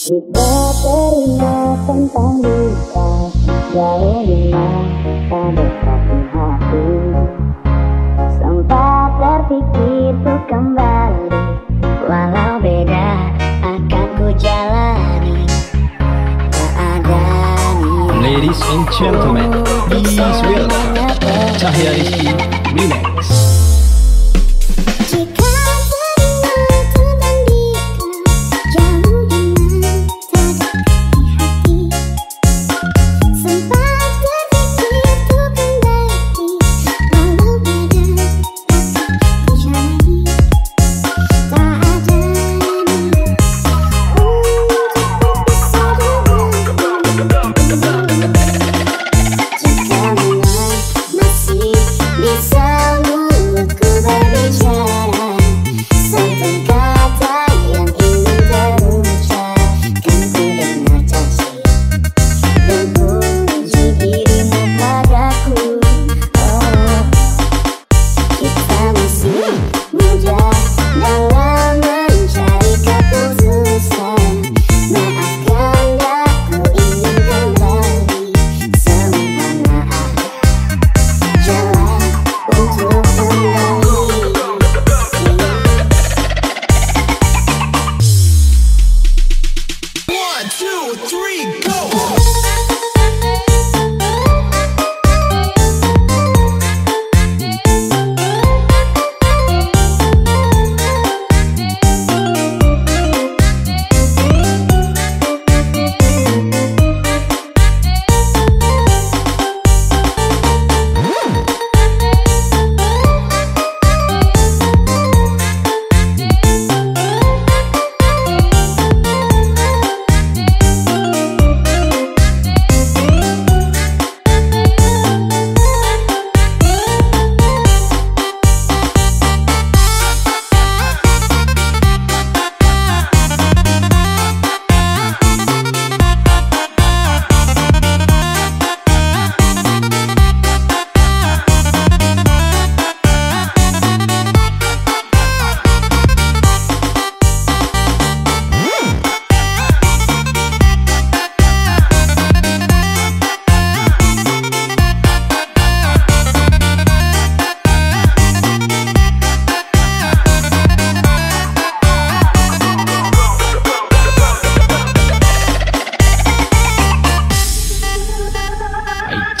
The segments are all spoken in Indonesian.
Kita terima tentang luka Jauh di mata dekat di hati. Sempat berpikir ku kembali Walau beda akan ku jalani. Tak ada Ladies and gentlemen, please welcome Cahaya Rizky Remix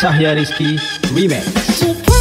Cahyar Rizki Remix.